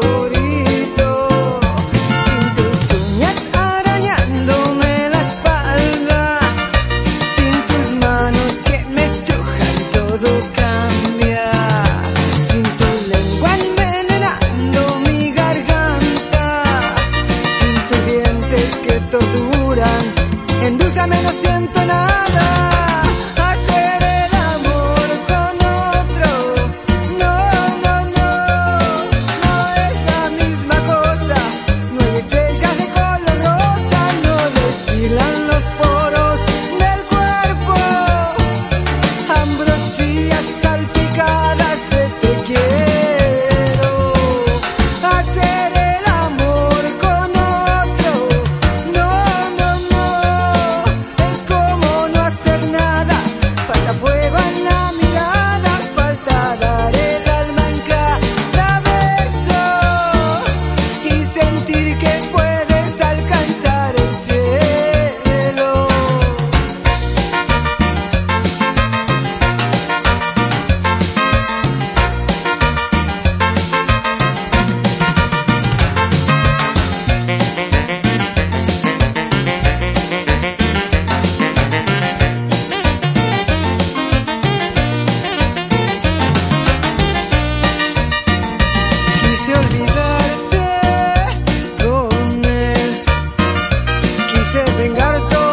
favorito. vengar todo.